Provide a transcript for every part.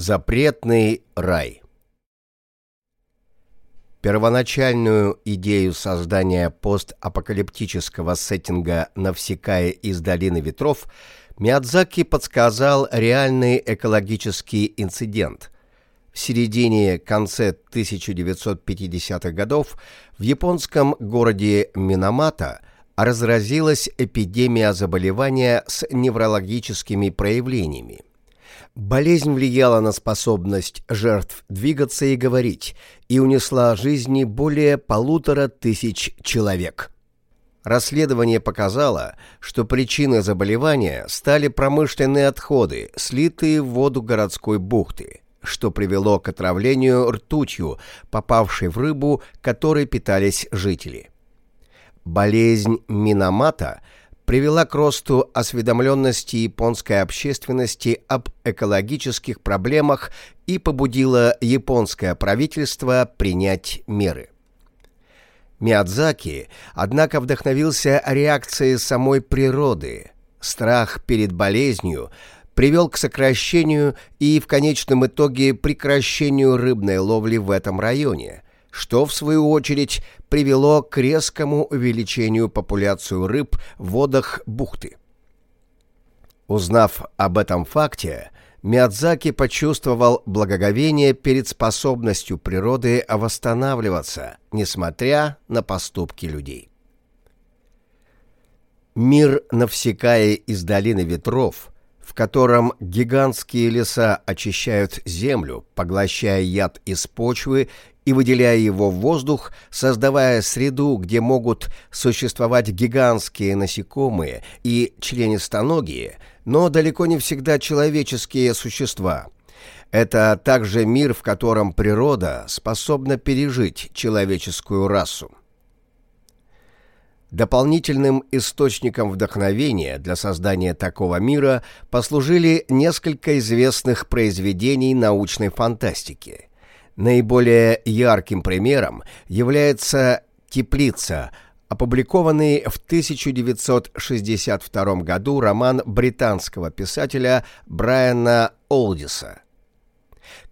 Запретный рай Первоначальную идею создания постапокалиптического сеттинга «Навсекая из долины ветров» Миядзаки подсказал реальный экологический инцидент. В середине-конце 1950-х годов в японском городе Минамата разразилась эпидемия заболевания с неврологическими проявлениями. Болезнь влияла на способность жертв двигаться и говорить и унесла жизни более полутора тысяч человек. Расследование показало, что причиной заболевания стали промышленные отходы, слитые в воду городской бухты, что привело к отравлению ртутью, попавшей в рыбу, которой питались жители. Болезнь Минамата – привела к росту осведомленности японской общественности об экологических проблемах и побудила японское правительство принять меры. Миядзаки, однако, вдохновился реакцией самой природы. Страх перед болезнью привел к сокращению и в конечном итоге прекращению рыбной ловли в этом районе – что, в свою очередь, привело к резкому увеличению популяции рыб в водах бухты. Узнав об этом факте, Миядзаки почувствовал благоговение перед способностью природы восстанавливаться, несмотря на поступки людей. Мир Навсекая из долины ветров, в котором гигантские леса очищают землю, поглощая яд из почвы и выделяя его в воздух, создавая среду, где могут существовать гигантские насекомые и членистоногие, но далеко не всегда человеческие существа. Это также мир, в котором природа способна пережить человеческую расу. Дополнительным источником вдохновения для создания такого мира послужили несколько известных произведений научной фантастики – Наиболее ярким примером является «Теплица», опубликованный в 1962 году роман британского писателя Брайана Олдиса.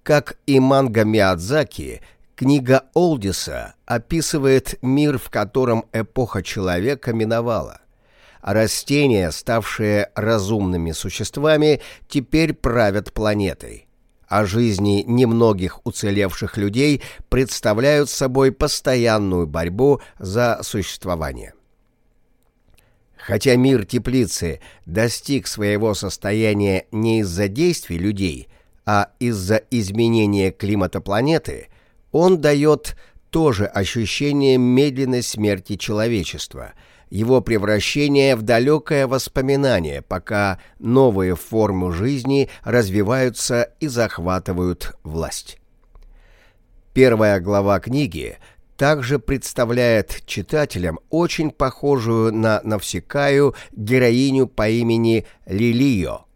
Как и манга Миядзаки, книга Олдиса описывает мир, в котором эпоха человека миновала. А растения, ставшие разумными существами, теперь правят планетой а жизни немногих уцелевших людей представляют собой постоянную борьбу за существование. Хотя мир теплицы достиг своего состояния не из-за действий людей, а из-за изменения климата планеты, он дает тоже ощущение медленной смерти человечества – его превращение в далекое воспоминание, пока новые формы жизни развиваются и захватывают власть. Первая глава книги также представляет читателям очень похожую на Навсекаю героиню по имени Лилио,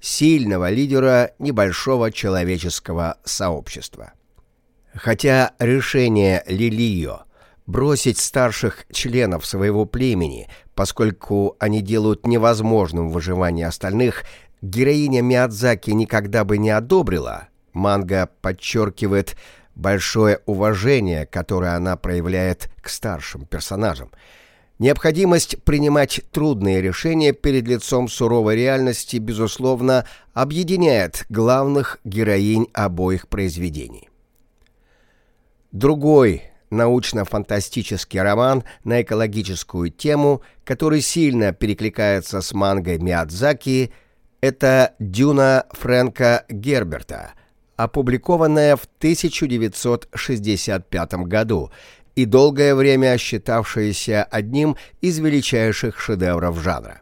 сильного лидера небольшого человеческого сообщества. Хотя решение Лилио – бросить старших членов своего племени, поскольку они делают невозможным выживание остальных, героиня Миядзаки никогда бы не одобрила, манга подчеркивает большое уважение, которое она проявляет к старшим персонажам. Необходимость принимать трудные решения перед лицом суровой реальности, безусловно, объединяет главных героинь обоих произведений. Другой научно-фантастический роман на экологическую тему, который сильно перекликается с мангой Миядзаки, это «Дюна» Фрэнка Герберта, опубликованная в 1965 году и долгое время считавшаяся одним из величайших шедевров жанра.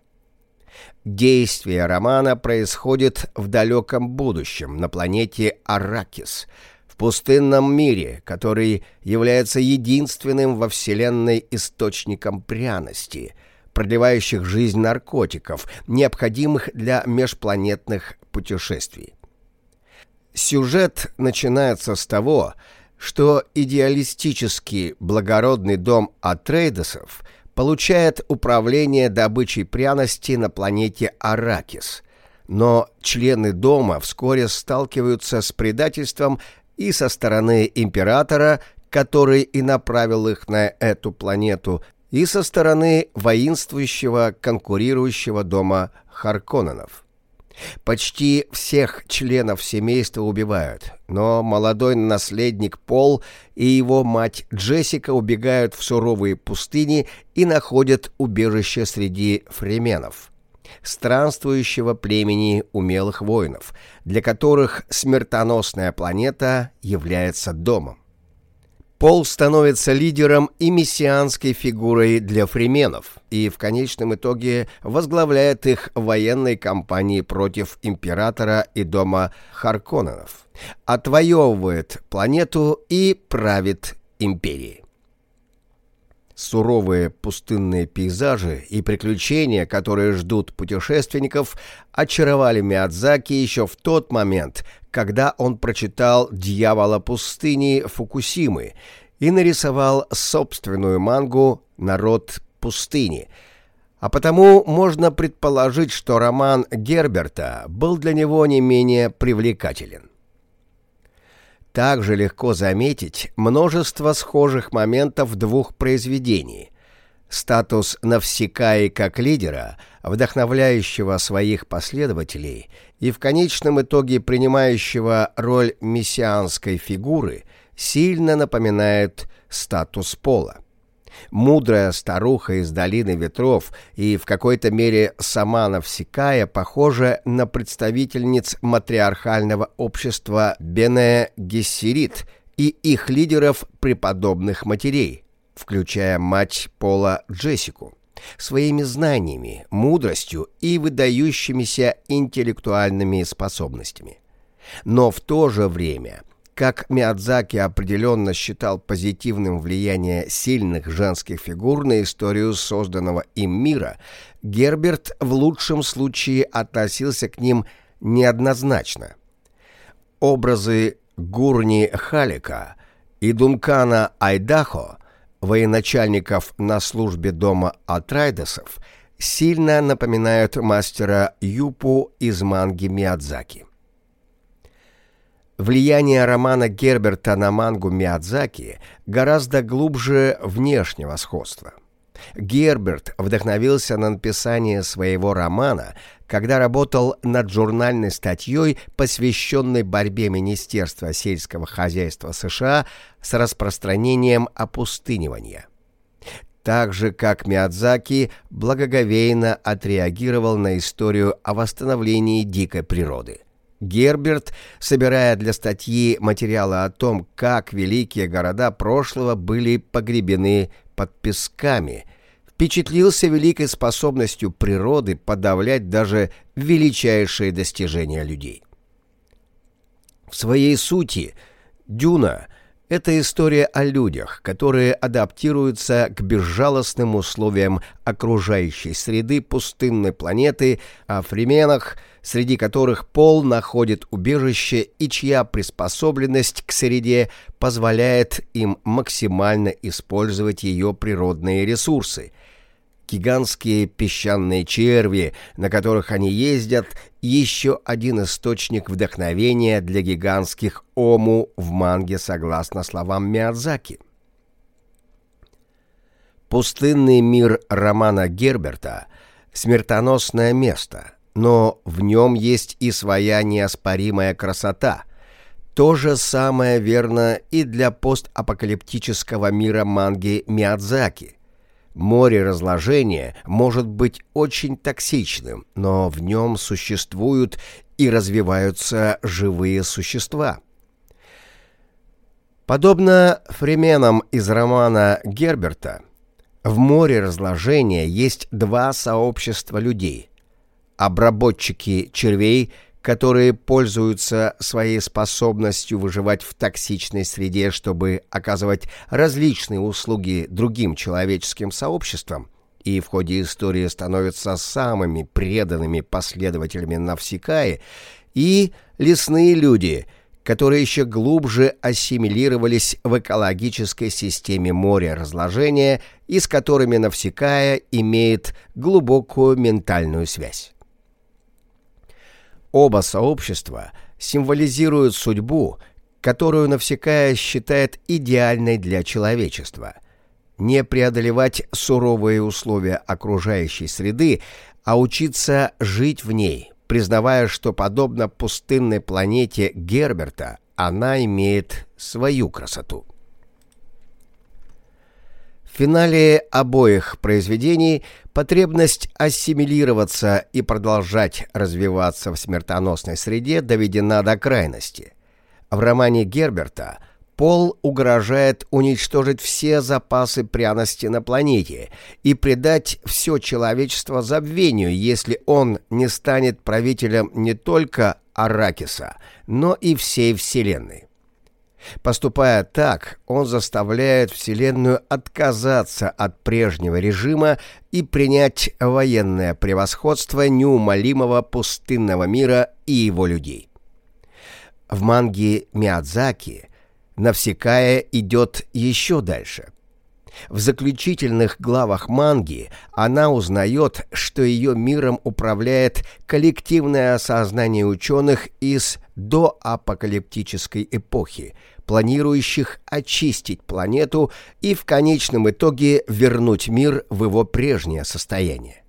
Действие романа происходит в далеком будущем на планете Аракис – в пустынном мире, который является единственным во Вселенной источником пряности, продлевающих жизнь наркотиков, необходимых для межпланетных путешествий. Сюжет начинается с того, что идеалистический благородный дом Атрейдесов получает управление добычей пряности на планете Аракис – но члены дома вскоре сталкиваются с предательством и со стороны императора, который и направил их на эту планету, и со стороны воинствующего конкурирующего дома Харконненов. Почти всех членов семейства убивают, но молодой наследник Пол и его мать Джессика убегают в суровые пустыни и находят убежище среди фременов странствующего племени умелых воинов, для которых смертоносная планета является домом. Пол становится лидером и мессианской фигурой для фрименов и в конечном итоге возглавляет их военной кампании против императора и дома Харконненов, отвоевывает планету и правит империей. Суровые пустынные пейзажи и приключения, которые ждут путешественников, очаровали Миядзаки еще в тот момент, когда он прочитал «Дьявола пустыни» Фукусимы и нарисовал собственную мангу «Народ пустыни», а потому можно предположить, что роман Герберта был для него не менее привлекателен. Также легко заметить множество схожих моментов двух произведениях. Статус Навсекаи как лидера, вдохновляющего своих последователей и в конечном итоге принимающего роль мессианской фигуры, сильно напоминает статус Пола мудрая старуха из долины ветров и в какой-то мере сама Навсекая похожа на представительниц матриархального общества Бене Гессерит и их лидеров преподобных матерей, включая мать Пола Джессику, своими знаниями, мудростью и выдающимися интеллектуальными способностями. Но в то же время – как Миядзаки определенно считал позитивным влияние сильных женских фигур на историю созданного им мира, Герберт в лучшем случае относился к ним неоднозначно. Образы Гурни Халика и Дункана Айдахо, военачальников на службе дома Атрайдесов, сильно напоминают мастера Юпу из манги Миядзаки. Влияние романа Герберта на мангу Миядзаки гораздо глубже внешнего сходства. Герберт вдохновился на написание своего романа, когда работал над журнальной статьей, посвященной борьбе Министерства сельского хозяйства США с распространением опустынивания. Так же, как Миядзаки благоговейно отреагировал на историю о восстановлении дикой природы – Герберт, собирая для статьи материалы о том, как великие города прошлого были погребены под песками, впечатлился великой способностью природы подавлять даже величайшие достижения людей. В своей сути «Дюна» — это история о людях, которые адаптируются к безжалостным условиям окружающей среды пустынной планеты, о фрименах — среди которых Пол находит убежище и чья приспособленность к среде позволяет им максимально использовать ее природные ресурсы. Гигантские песчаные черви, на которых они ездят, еще один источник вдохновения для гигантских ому в манге согласно словам Миядзаки. Пустынный мир романа Герберта – смертоносное место – но в нем есть и своя неоспоримая красота. То же самое верно и для постапокалиптического мира манги Миядзаки. Море разложения может быть очень токсичным, но в нем существуют и развиваются живые существа. Подобно фременам из романа Герберта, в море разложения есть два сообщества людей – обработчики червей, которые пользуются своей способностью выживать в токсичной среде, чтобы оказывать различные услуги другим человеческим сообществам, и в ходе истории становятся самыми преданными последователями Навсекаи, и лесные люди, которые еще глубже ассимилировались в экологической системе моря разложения и с которыми Навсекая имеет глубокую ментальную связь. Оба сообщества символизируют судьбу, которую Навсекая считает идеальной для человечества. Не преодолевать суровые условия окружающей среды, а учиться жить в ней, признавая, что подобно пустынной планете Герберта, она имеет свою красоту. В финале обоих произведений потребность ассимилироваться и продолжать развиваться в смертоносной среде доведена до крайности. В романе Герберта Пол угрожает уничтожить все запасы пряности на планете и предать все человечество забвению, если он не станет правителем не только Аракиса, но и всей Вселенной. Поступая так, он заставляет Вселенную отказаться от прежнего режима и принять военное превосходство неумолимого пустынного мира и его людей. В манге Миядзаки Навсекая идет еще дальше. В заключительных главах манги она узнает, что ее миром управляет коллективное сознание ученых из доапокалиптической эпохи, планирующих очистить планету и в конечном итоге вернуть мир в его прежнее состояние.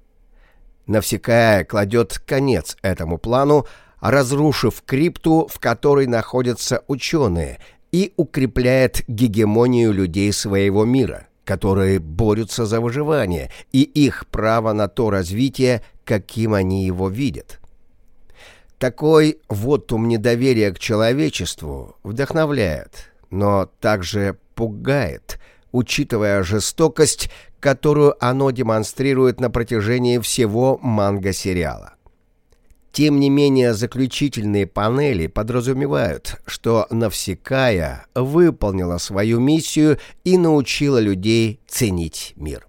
Навсекая кладет конец этому плану, разрушив крипту, в которой находятся ученые, и укрепляет гегемонию людей своего мира, которые борются за выживание и их право на то развитие, каким они его видят. Такой вотум недоверия к человечеству вдохновляет, но также пугает, учитывая жестокость, которую оно демонстрирует на протяжении всего манго-сериала. Тем не менее, заключительные панели подразумевают, что Навсекая выполнила свою миссию и научила людей ценить мир.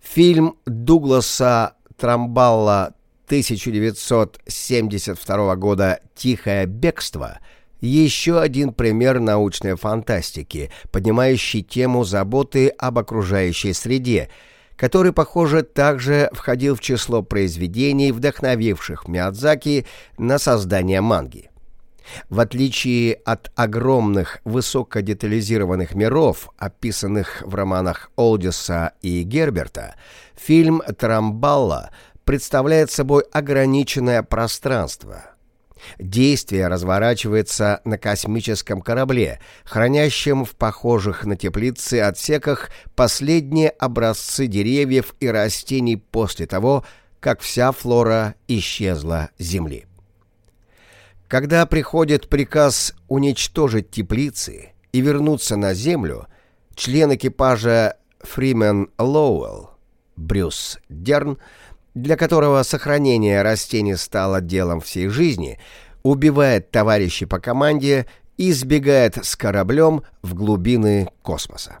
Фильм Дугласа Трамбалла 1972 года «Тихое бегство» еще один пример научной фантастики, поднимающий тему заботы об окружающей среде, который, похоже, также входил в число произведений, вдохновивших Миядзаки на создание манги. В отличие от огромных высокодетализированных миров, описанных в романах Олдиса и Герберта, фильм «Трамбалла» представляет собой ограниченное пространство. Действие разворачивается на космическом корабле, хранящем в похожих на теплицы отсеках последние образцы деревьев и растений после того, как вся флора исчезла с Земли. Когда приходит приказ уничтожить теплицы и вернуться на Землю, член экипажа Фримен Лоуэлл, Брюс Дерн, для которого сохранение растений стало делом всей жизни, убивает товарищей по команде и сбегает с кораблем в глубины космоса.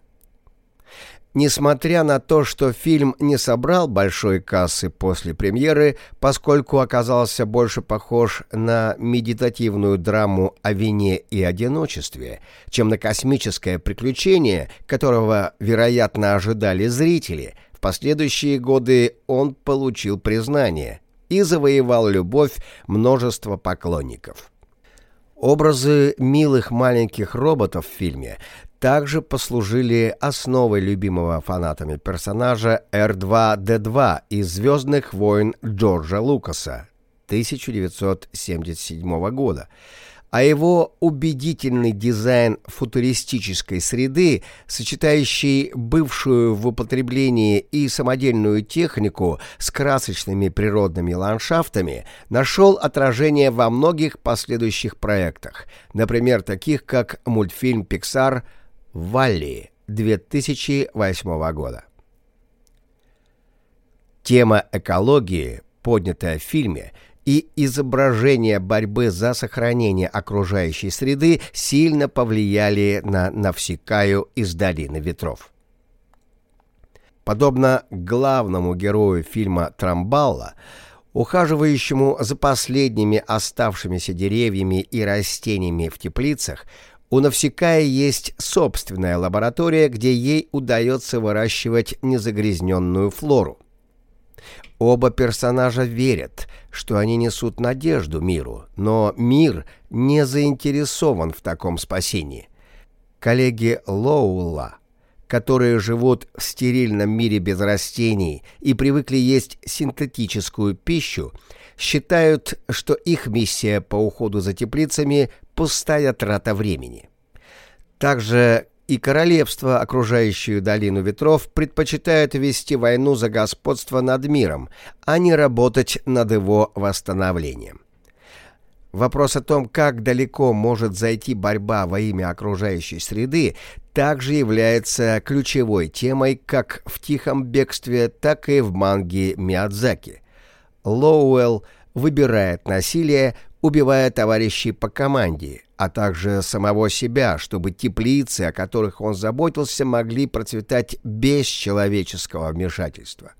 Несмотря на то, что фильм не собрал большой кассы после премьеры, поскольку оказался больше похож на медитативную драму о вине и одиночестве, чем на космическое приключение, которого, вероятно, ожидали зрители – в последующие годы он получил признание и завоевал любовь множества поклонников. Образы милых маленьких роботов в фильме также послужили основой любимого фанатами персонажа R2-D2 из «Звездных войн» Джорджа Лукаса 1977 года, а его убедительный дизайн футуристической среды, сочетающий бывшую в употреблении и самодельную технику с красочными природными ландшафтами, нашел отражение во многих последующих проектах, например, таких как мультфильм Pixar «Валли» 2008 года. Тема экологии, поднятая в фильме – и изображения борьбы за сохранение окружающей среды сильно повлияли на Навсекаю из «Долины ветров». Подобно главному герою фильма Трамбалла, ухаживающему за последними оставшимися деревьями и растениями в теплицах, у Навсекая есть собственная лаборатория, где ей удается выращивать незагрязненную флору. Оба персонажа верят, что они несут надежду миру, но мир не заинтересован в таком спасении. Коллеги Лоула, которые живут в стерильном мире без растений и привыкли есть синтетическую пищу, считают, что их миссия по уходу за теплицами – пустая трата времени. Также и королевство, окружающее долину ветров, предпочитают вести войну за господство над миром, а не работать над его восстановлением. Вопрос о том, как далеко может зайти борьба во имя окружающей среды, также является ключевой темой как в «Тихом бегстве», так и в манге Миядзаки. Лоуэлл выбирает насилие, убивая товарищей по команде, а также самого себя, чтобы теплицы, о которых он заботился, могли процветать без человеческого вмешательства.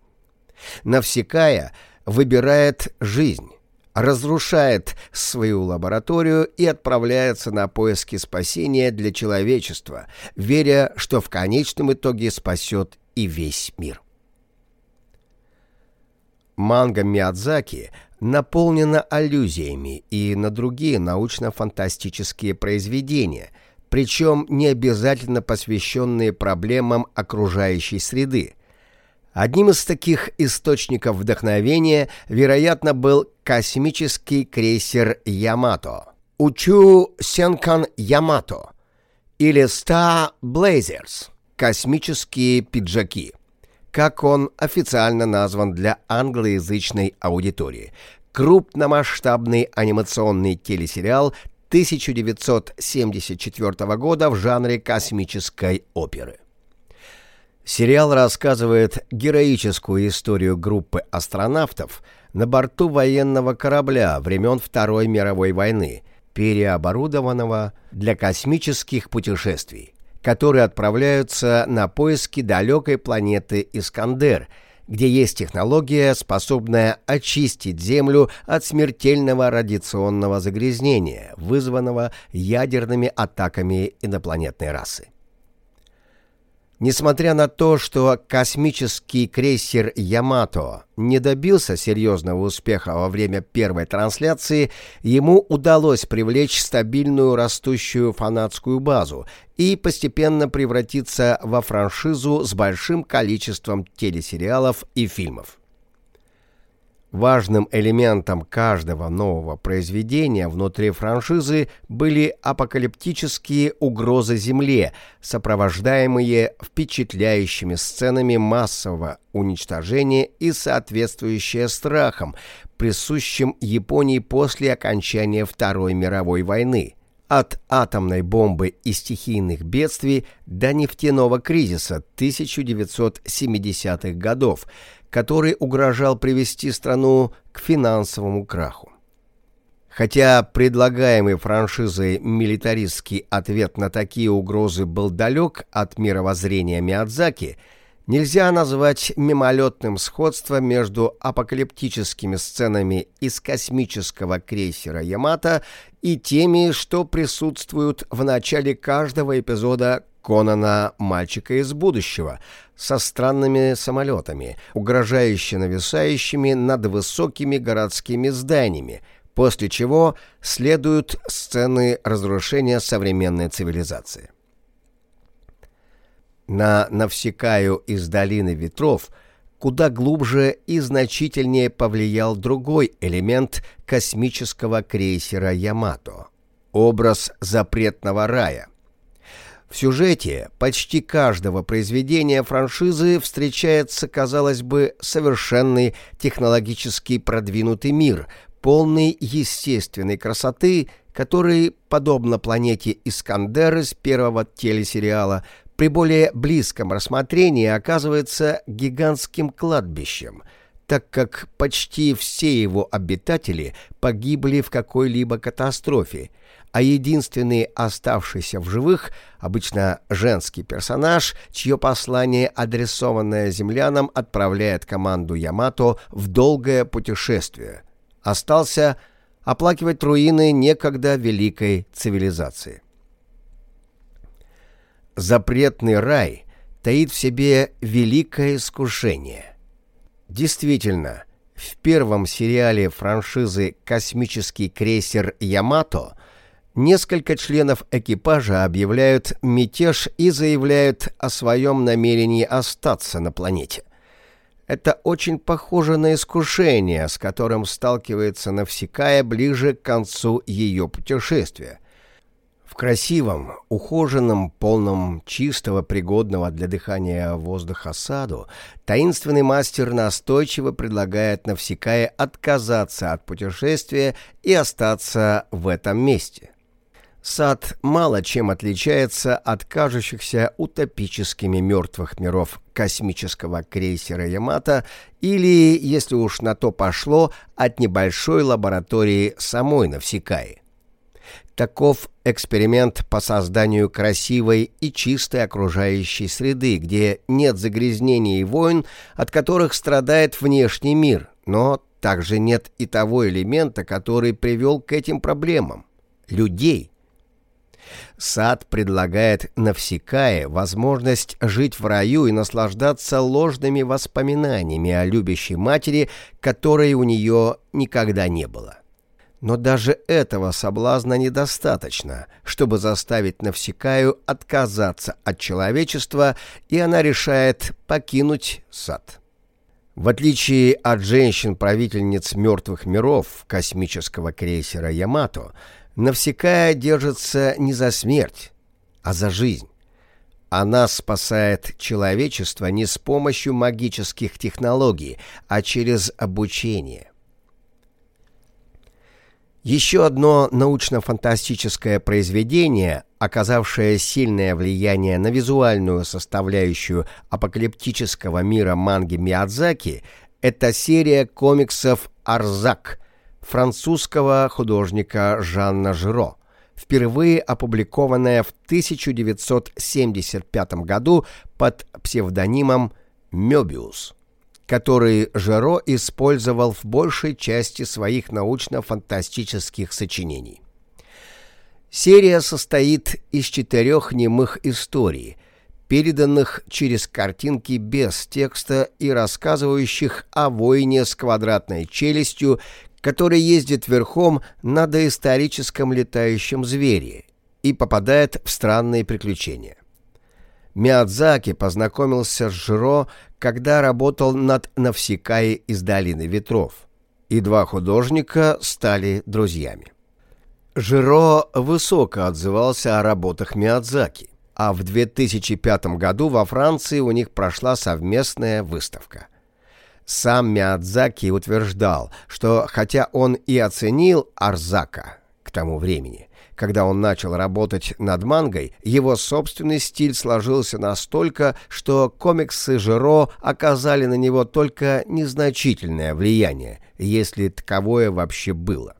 Навсекая выбирает жизнь, разрушает свою лабораторию и отправляется на поиски спасения для человечества, веря, что в конечном итоге спасет и весь мир. Манга Миядзаки наполнена аллюзиями и на другие научно-фантастические произведения, причем не обязательно посвященные проблемам окружающей среды. Одним из таких источников вдохновения, вероятно, был космический крейсер «Ямато» Учу Сенкан Ямато или Star Blazers – космические пиджаки как он официально назван для англоязычной аудитории. Крупномасштабный анимационный телесериал 1974 года в жанре космической оперы. Сериал рассказывает героическую историю группы астронавтов на борту военного корабля времен Второй мировой войны, переоборудованного для космических путешествий которые отправляются на поиски далекой планеты Искандер, где есть технология, способная очистить Землю от смертельного радиационного загрязнения, вызванного ядерными атаками инопланетной расы. Несмотря на то, что космический крейсер «Ямато» не добился серьезного успеха во время первой трансляции, ему удалось привлечь стабильную растущую фанатскую базу и постепенно превратиться во франшизу с большим количеством телесериалов и фильмов. Важным элементом каждого нового произведения внутри франшизы были апокалиптические угрозы Земле, сопровождаемые впечатляющими сценами массового уничтожения и соответствующие страхам, присущим Японии после окончания Второй мировой войны. От атомной бомбы и стихийных бедствий до нефтяного кризиса 1970-х годов – который угрожал привести страну к финансовому краху. Хотя предлагаемый франшизой милитаристский ответ на такие угрозы был далек от мировоззрения Миядзаки, нельзя назвать мимолетным сходство между апокалиптическими сценами из космического крейсера «Ямато» и теми, что присутствуют в начале каждого эпизода Конана «Мальчика из будущего» со странными самолетами, угрожающе нависающими над высокими городскими зданиями, после чего следуют сцены разрушения современной цивилизации. На Навсекаю из долины ветров куда глубже и значительнее повлиял другой элемент космического крейсера «Ямато» — образ запретного рая — в сюжете почти каждого произведения франшизы встречается, казалось бы, совершенный технологически продвинутый мир, полный естественной красоты, который, подобно планете Искандер из первого телесериала, при более близком рассмотрении оказывается гигантским кладбищем, так как почти все его обитатели погибли в какой-либо катастрофе, а единственный оставшийся в живых, обычно женский персонаж, чье послание, адресованное землянам, отправляет команду Ямато в долгое путешествие, остался оплакивать руины некогда великой цивилизации. Запретный рай таит в себе великое искушение. Действительно, в первом сериале франшизы «Космический крейсер Ямато» несколько членов экипажа объявляют мятеж и заявляют о своем намерении остаться на планете. Это очень похоже на искушение, с которым сталкивается Навсекая ближе к концу ее путешествия. В красивом, ухоженном, полном чистого, пригодного для дыхания воздуха саду таинственный мастер настойчиво предлагает Навсекая отказаться от путешествия и остаться в этом месте. Сад мало чем отличается от кажущихся утопическими мертвых миров космического крейсера «Ямато» или, если уж на то пошло, от небольшой лаборатории самой Навсекаи. Таков эксперимент по созданию красивой и чистой окружающей среды, где нет загрязнений и войн, от которых страдает внешний мир, но также нет и того элемента, который привел к этим проблемам – людей – Сад предлагает Навсекае возможность жить в раю и наслаждаться ложными воспоминаниями о любящей матери, которой у нее никогда не было. Но даже этого соблазна недостаточно, чтобы заставить Навсекаю отказаться от человечества, и она решает покинуть сад. В отличие от женщин-правительниц мертвых миров космического крейсера «Ямато», Навсекая держится не за смерть, а за жизнь. Она спасает человечество не с помощью магических технологий, а через обучение. Еще одно научно-фантастическое произведение, оказавшее сильное влияние на визуальную составляющую апокалиптического мира манги Миядзаки, это серия комиксов «Арзак», французского художника Жанна Жиро, впервые опубликованная в 1975 году под псевдонимом «Мёбиус», который Жиро использовал в большей части своих научно-фантастических сочинений. Серия состоит из четырех немых историй, переданных через картинки без текста и рассказывающих о войне с квадратной челюстью, который ездит верхом на доисторическом летающем звере и попадает в странные приключения. Миядзаки познакомился с Жиро, когда работал над Навсекаей из Долины Ветров, и два художника стали друзьями. Жиро высоко отзывался о работах Миядзаки, а в 2005 году во Франции у них прошла совместная выставка – сам Миядзаки утверждал, что хотя он и оценил Арзака к тому времени, когда он начал работать над мангой, его собственный стиль сложился настолько, что комиксы Жиро оказали на него только незначительное влияние, если таковое вообще было.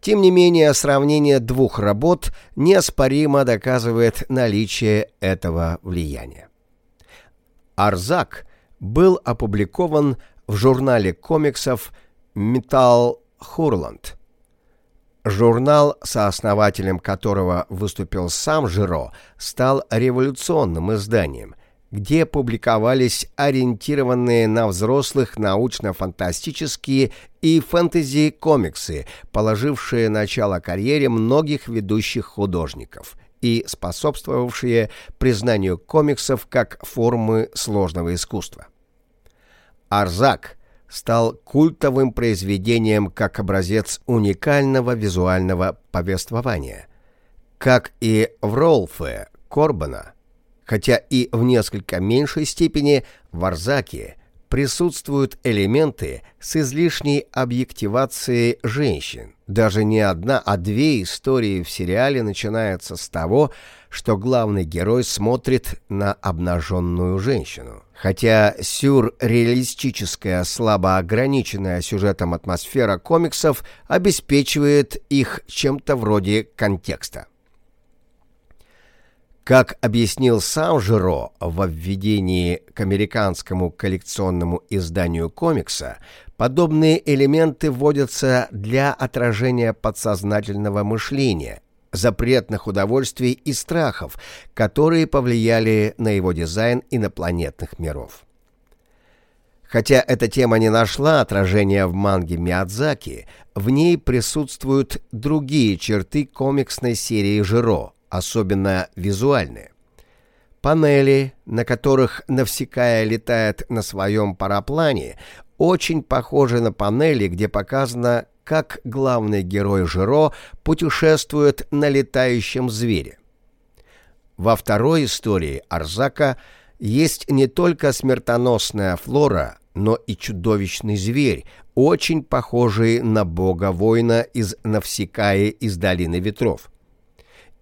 Тем не менее, сравнение двух работ неоспоримо доказывает наличие этого влияния. Арзак – был опубликован в журнале комиксов «Металл Хурланд». Журнал, сооснователем которого выступил сам Жиро, стал революционным изданием, где публиковались ориентированные на взрослых научно-фантастические и фэнтези-комиксы, положившие начало карьере многих ведущих художников – и способствовавшие признанию комиксов как формы сложного искусства. Арзак стал культовым произведением как образец уникального визуального повествования. Как и в Ролфе Корбана, хотя и в несколько меньшей степени в Арзаке присутствуют элементы с излишней объективацией женщин. Даже не одна, а две истории в сериале начинаются с того, что главный герой смотрит на обнаженную женщину. Хотя сюрреалистическая, слабо ограниченная сюжетом атмосфера комиксов обеспечивает их чем-то вроде контекста. Как объяснил сам Жиро во введении к американскому коллекционному изданию комикса, подобные элементы вводятся для отражения подсознательного мышления, запретных удовольствий и страхов, которые повлияли на его дизайн инопланетных миров. Хотя эта тема не нашла отражения в манге Миядзаки, в ней присутствуют другие черты комиксной серии Жиро, особенно визуальные. Панели, на которых Навсекая летает на своем параплане, очень похожи на панели, где показано, как главный герой Жиро путешествует на летающем звере. Во второй истории Арзака есть не только смертоносная флора, но и чудовищный зверь, очень похожий на бога-воина из Навсекаи из Долины Ветров.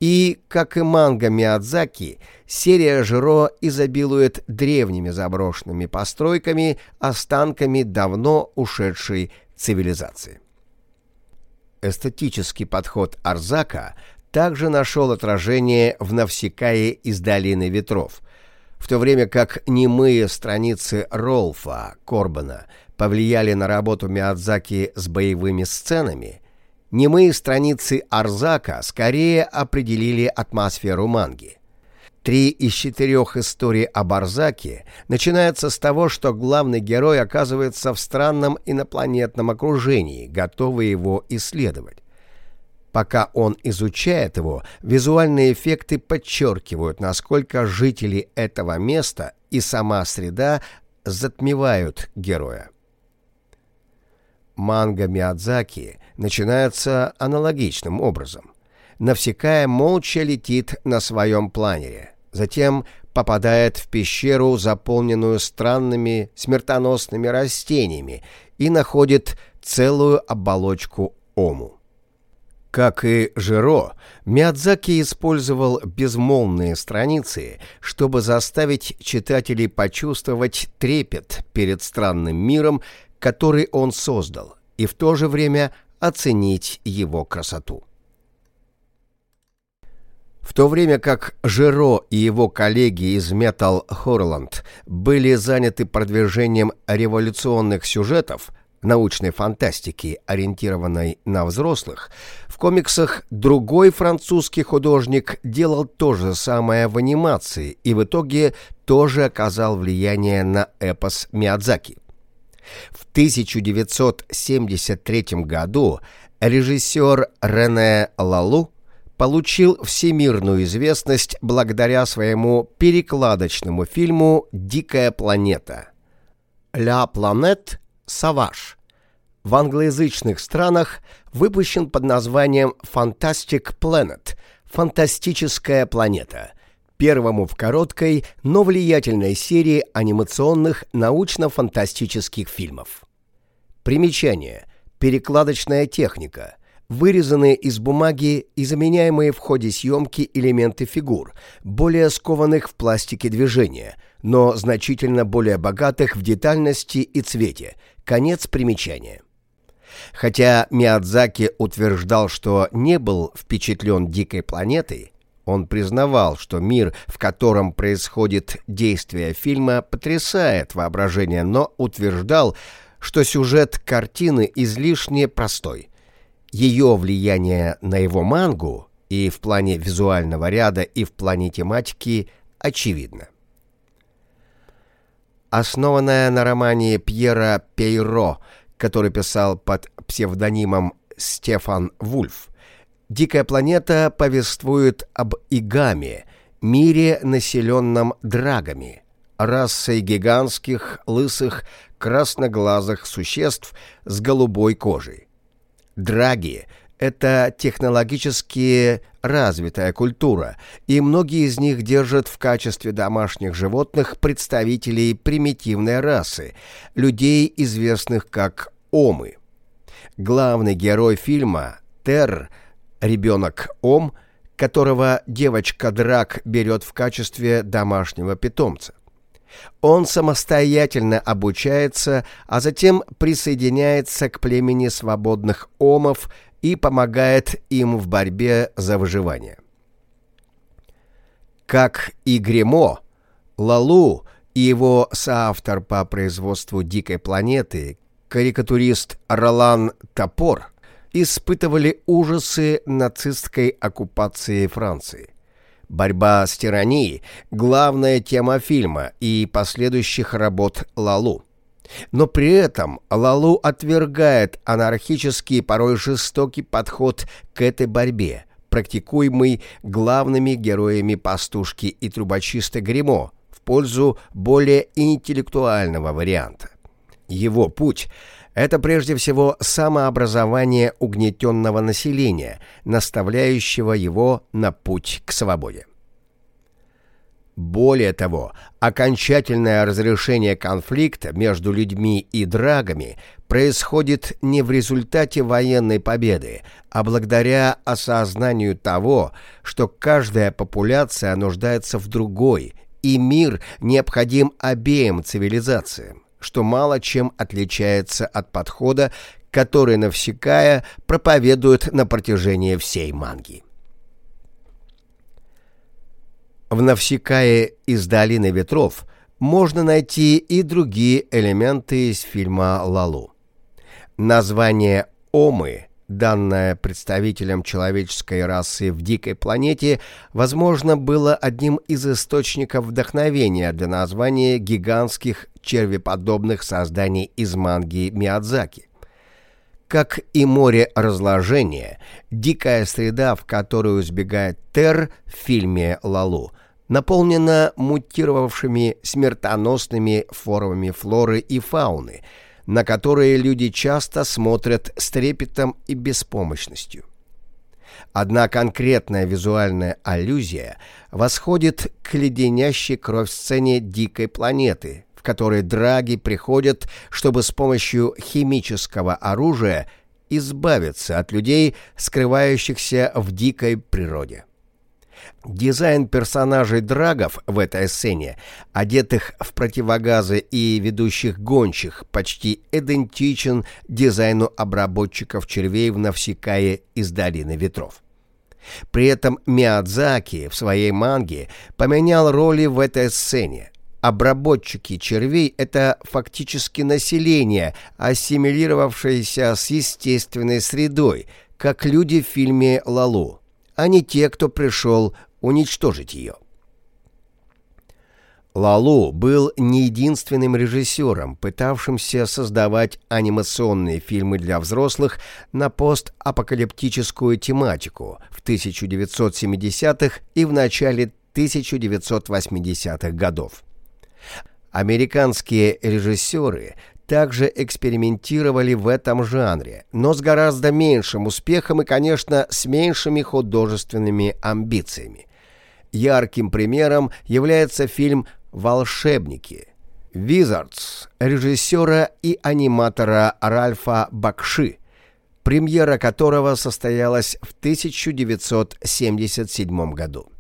И, как и манга Миядзаки, серия Жиро изобилует древними заброшенными постройками, останками давно ушедшей цивилизации. Эстетический подход Арзака также нашел отражение в Навсекае из Долины Ветров, в то время как немые страницы Ролфа Корбана повлияли на работу Миядзаки с боевыми сценами, немые страницы Арзака скорее определили атмосферу манги. Три из четырех историй об Арзаке начинаются с того, что главный герой оказывается в странном инопланетном окружении, готовый его исследовать. Пока он изучает его, визуальные эффекты подчеркивают, насколько жители этого места и сама среда затмевают героя. Манга Миядзаки начинается аналогичным образом. Навсекая молча летит на своем планере, затем попадает в пещеру, заполненную странными смертоносными растениями, и находит целую оболочку ому. Как и Жиро, Миядзаки использовал безмолвные страницы, чтобы заставить читателей почувствовать трепет перед странным миром, который он создал, и в то же время оценить его красоту. В то время как Жиро и его коллеги из Metal Horland были заняты продвижением революционных сюжетов – научной фантастики, ориентированной на взрослых, в комиксах другой французский художник делал то же самое в анимации и в итоге тоже оказал влияние на эпос Миядзаки. В 1973 году режиссер Рене Лалу получил всемирную известность благодаря своему перекладочному фильму «Дикая планета». «Ля планет» «Саваж». В англоязычных странах выпущен под названием «Fantastic Planet» — «Фантастическая планета», первому в короткой, но влиятельной серии анимационных научно-фантастических фильмов. Примечание. Перекладочная техника. Вырезанные из бумаги и заменяемые в ходе съемки элементы фигур, более скованных в пластике движения, но значительно более богатых в детальности и цвете – Конец примечания. Хотя Миядзаки утверждал, что не был впечатлен дикой планетой, он признавал, что мир, в котором происходит действие фильма, потрясает воображение, но утверждал, что сюжет картины излишне простой. Ее влияние на его мангу и в плане визуального ряда, и в плане тематики очевидно основанная на романе Пьера Пейро, который писал под псевдонимом Стефан Вульф. «Дикая планета» повествует об Игаме, мире, населенном драгами, расой гигантских, лысых, красноглазых существ с голубой кожей. Драги — это технологически развитая культура, и многие из них держат в качестве домашних животных представителей примитивной расы, людей, известных как омы. Главный герой фильма Тер, ребенок ом, которого девочка Драк берет в качестве домашнего питомца. Он самостоятельно обучается, а затем присоединяется к племени свободных омов и помогает им в борьбе за выживание. Как и Гремо, Лалу и его соавтор по производству «Дикой планеты», карикатурист Ролан Топор, испытывали ужасы нацистской оккупации Франции. Борьба с тиранией – главная тема фильма и последующих работ Лалу. Но при этом Лалу отвергает анархический, порой жестокий подход к этой борьбе, практикуемый главными героями пастушки и трубочиста Гримо в пользу более интеллектуального варианта. Его путь – это прежде всего самообразование угнетенного населения, наставляющего его на путь к свободе. Более того, окончательное разрешение конфликта между людьми и драгами происходит не в результате военной победы, а благодаря осознанию того, что каждая популяция нуждается в другой, и мир необходим обеим цивилизациям, что мало чем отличается от подхода, который Навсекая проповедует на протяжении всей манги. В Навсекае из «Долины ветров» можно найти и другие элементы из фильма «Лалу». Название «Омы», данное представителям человеческой расы в дикой планете, возможно, было одним из источников вдохновения для названия гигантских червеподобных созданий из манги Миядзаки. Как и море разложения, дикая среда, в которую сбегает Тер в фильме «Лалу», наполнена мутировавшими смертоносными формами флоры и фауны, на которые люди часто смотрят с трепетом и беспомощностью. Одна конкретная визуальная аллюзия восходит к леденящей кровь сцене дикой планеты, в которой драги приходят, чтобы с помощью химического оружия избавиться от людей, скрывающихся в дикой природе. Дизайн персонажей драгов в этой сцене, одетых в противогазы и ведущих гончих, почти идентичен дизайну обработчиков червей в Навсекае из Долины Ветров. При этом Миядзаки в своей манге поменял роли в этой сцене. Обработчики червей – это фактически население, ассимилировавшееся с естественной средой, как люди в фильме «Лалу» а не те, кто пришел уничтожить ее. Лалу был не единственным режиссером, пытавшимся создавать анимационные фильмы для взрослых на постапокалиптическую тематику в 1970-х и в начале 1980-х годов. Американские режиссеры также экспериментировали в этом жанре, но с гораздо меньшим успехом и, конечно, с меньшими художественными амбициями. Ярким примером является фильм «Волшебники» «Wizards» режиссера и аниматора Ральфа Бакши, премьера которого состоялась в 1977 году.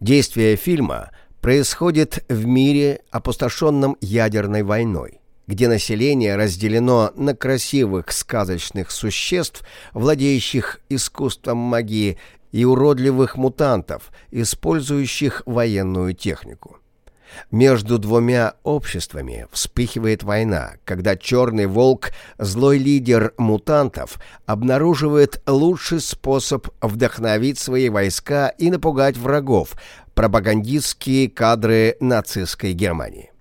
Действие фильма происходит в мире, опустошенном ядерной войной где население разделено на красивых сказочных существ, владеющих искусством магии, и уродливых мутантов, использующих военную технику. Между двумя обществами вспыхивает война, когда Черный Волк, злой лидер мутантов, обнаруживает лучший способ вдохновить свои войска и напугать врагов – пропагандистские кадры нацистской Германии.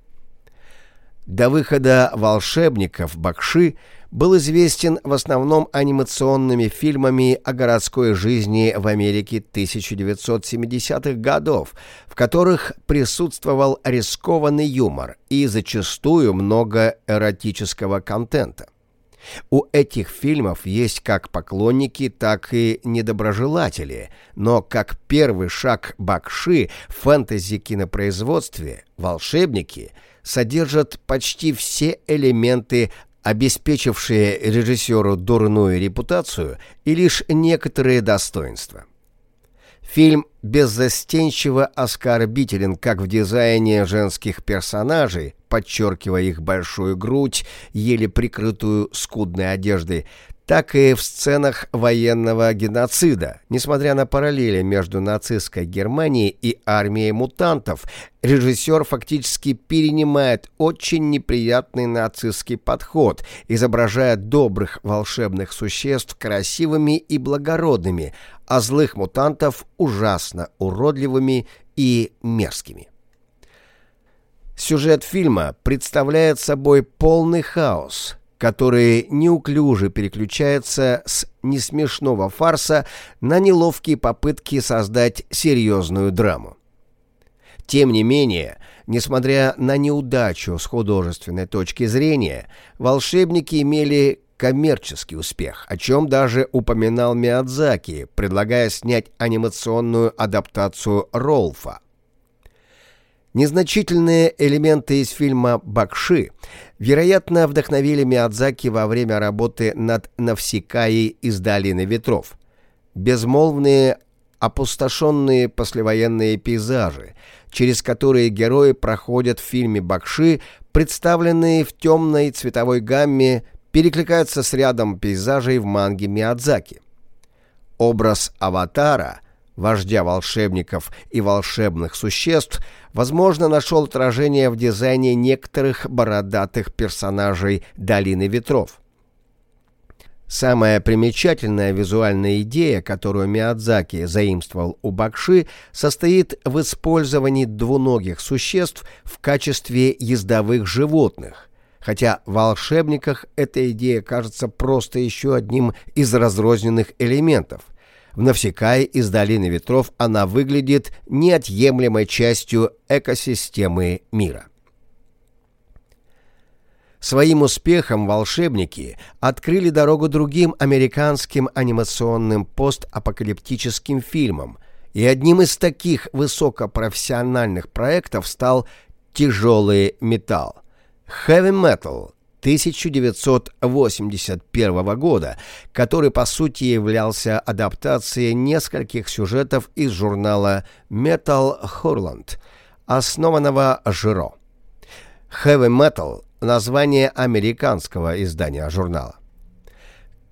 До выхода «Волшебников» Бакши был известен в основном анимационными фильмами о городской жизни в Америке 1970-х годов, в которых присутствовал рискованный юмор и зачастую много эротического контента. У этих фильмов есть как поклонники, так и недоброжелатели, но как первый шаг Бакши в фэнтези-кинопроизводстве «Волшебники» содержат почти все элементы, обеспечившие режиссеру дурную репутацию и лишь некоторые достоинства. Фильм беззастенчиво оскорбителен как в дизайне женских персонажей, подчеркивая их большую грудь, еле прикрытую скудной одеждой, так и в сценах военного геноцида. Несмотря на параллели между нацистской Германией и армией мутантов, режиссер фактически перенимает очень неприятный нацистский подход, изображая добрых волшебных существ красивыми и благородными, а злых мутантов ужасно уродливыми и мерзкими. Сюжет фильма представляет собой полный хаос, который неуклюже переключается с несмешного фарса на неловкие попытки создать серьезную драму. Тем не менее, несмотря на неудачу с художественной точки зрения, волшебники имели коммерческий успех, о чем даже упоминал Миядзаки, предлагая снять анимационную адаптацию Ролфа. Незначительные элементы из фильма «Бакши» вероятно вдохновили Миядзаки во время работы над «Навсекаей из долины ветров». Безмолвные, опустошенные послевоенные пейзажи, через которые герои проходят в фильме «Бакши», представленные в темной цветовой гамме, перекликаются с рядом пейзажей в манге Миядзаки. Образ аватара, вождя волшебников и волшебных существ, возможно, нашел отражение в дизайне некоторых бородатых персонажей «Долины ветров». Самая примечательная визуальная идея, которую Миядзаки заимствовал у Бакши, состоит в использовании двуногих существ в качестве ездовых животных – хотя в «Волшебниках» эта идея кажется просто еще одним из разрозненных элементов. В «Навсекае» из «Долины ветров» она выглядит неотъемлемой частью экосистемы мира. Своим успехом волшебники открыли дорогу другим американским анимационным постапокалиптическим фильмам, и одним из таких высокопрофессиональных проектов стал «Тяжелый металл». Heavy Metal 1981 года, который по сути являлся адаптацией нескольких сюжетов из журнала Metal Hurlant, основанного Жиро. Heavy Metal – название американского издания журнала.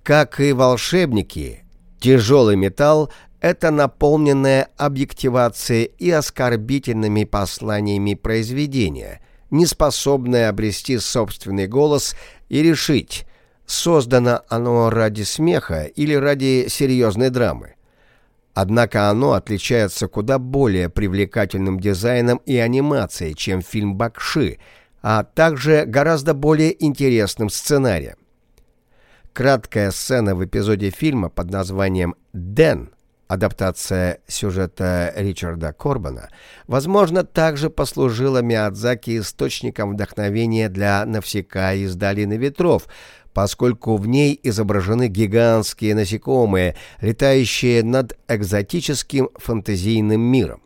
Как и «Волшебники», «Тяжелый металл» — это наполненное объективацией и оскорбительными посланиями произведения – не способное обрести собственный голос и решить, создано оно ради смеха или ради серьезной драмы. Однако оно отличается куда более привлекательным дизайном и анимацией, чем фильм «Бакши», а также гораздо более интересным сценарием. Краткая сцена в эпизоде фильма под названием «Дэн» Адаптация сюжета Ричарда Корбана, возможно, также послужила Миядзаки источником вдохновения для Навсека из «Долины ветров», поскольку в ней изображены гигантские насекомые, летающие над экзотическим фантазийным миром.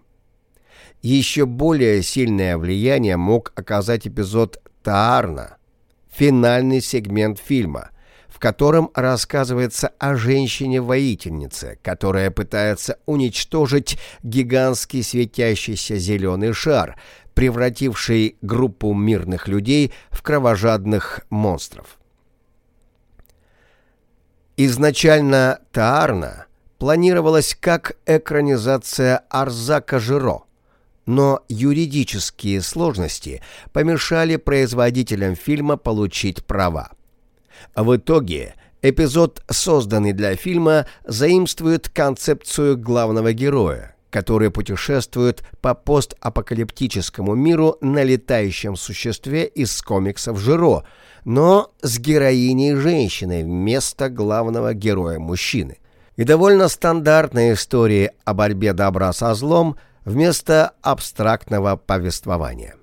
Еще более сильное влияние мог оказать эпизод Таарна, финальный сегмент фильма – в котором рассказывается о женщине-воительнице, которая пытается уничтожить гигантский светящийся зеленый шар, превративший группу мирных людей в кровожадных монстров. Изначально Таарна планировалась как экранизация Арзака Жиро, но юридические сложности помешали производителям фильма получить права. А в итоге эпизод, созданный для фильма, заимствует концепцию главного героя, который путешествует по постапокалиптическому миру на летающем существе из комиксов Жиро, но с героиней женщиной вместо главного героя мужчины. И довольно стандартная история о борьбе добра со злом вместо абстрактного повествования.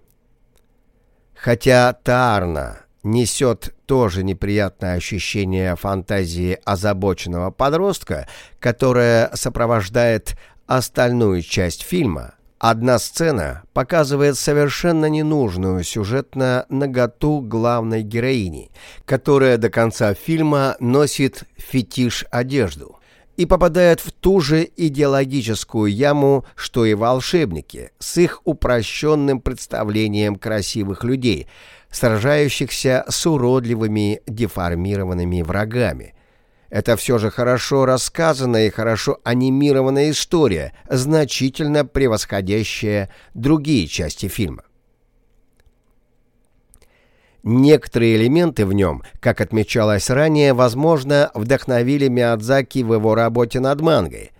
Хотя Таарна несет тоже неприятное ощущение фантазии озабоченного подростка, которое сопровождает остальную часть фильма. Одна сцена показывает совершенно ненужную сюжетно наготу главной героини, которая до конца фильма носит фетиш одежду и попадает в ту же идеологическую яму, что и волшебники, с их упрощенным представлением красивых людей – сражающихся с уродливыми деформированными врагами. Это все же хорошо рассказанная и хорошо анимированная история, значительно превосходящая другие части фильма. Некоторые элементы в нем, как отмечалось ранее, возможно, вдохновили Миядзаки в его работе над мангой.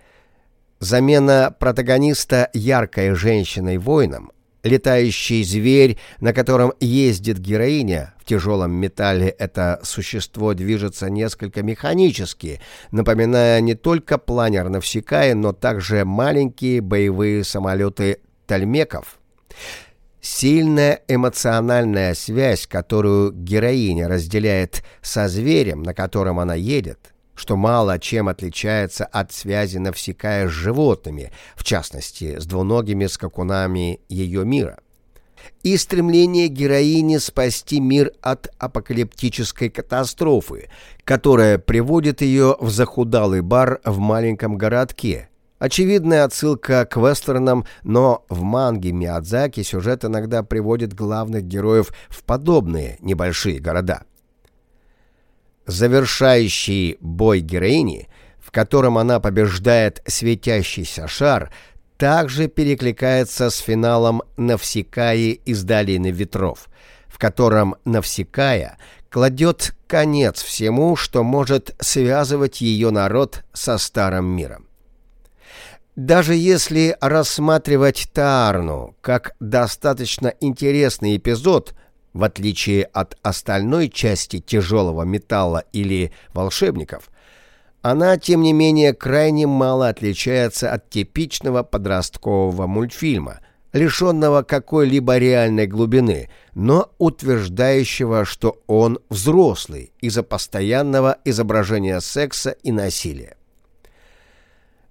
Замена протагониста яркой женщиной-воином Летающий зверь, на котором ездит героиня, в тяжелом металле это существо движется несколько механически, напоминая не только планер Навсекая, но также маленькие боевые самолеты Тальмеков. Сильная эмоциональная связь, которую героиня разделяет со зверем, на котором она едет, что мало чем отличается от связи Навсекая с животными, в частности, с двуногими скакунами ее мира. И стремление героини спасти мир от апокалиптической катастрофы, которая приводит ее в захудалый бар в маленьком городке, Очевидная отсылка к вестернам, но в манге Миядзаки сюжет иногда приводит главных героев в подобные небольшие города. Завершающий бой героини, в котором она побеждает светящийся шар, также перекликается с финалом Навсекаи из Долины Ветров, в котором Навсекая кладет конец всему, что может связывать ее народ со Старым миром. Даже если рассматривать Таарну как достаточно интересный эпизод, в отличие от остальной части тяжелого металла или волшебников, она, тем не менее, крайне мало отличается от типичного подросткового мультфильма, лишенного какой-либо реальной глубины, но утверждающего, что он взрослый из-за постоянного изображения секса и насилия.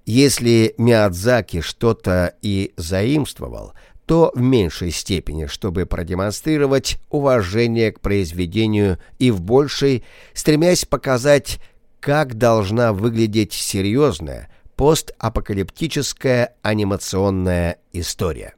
Если Миядзаки что-то и заимствовал, то в меньшей степени, чтобы продемонстрировать уважение к произведению и в большей, стремясь показать, как должна выглядеть серьезная постапокалиптическая анимационная история.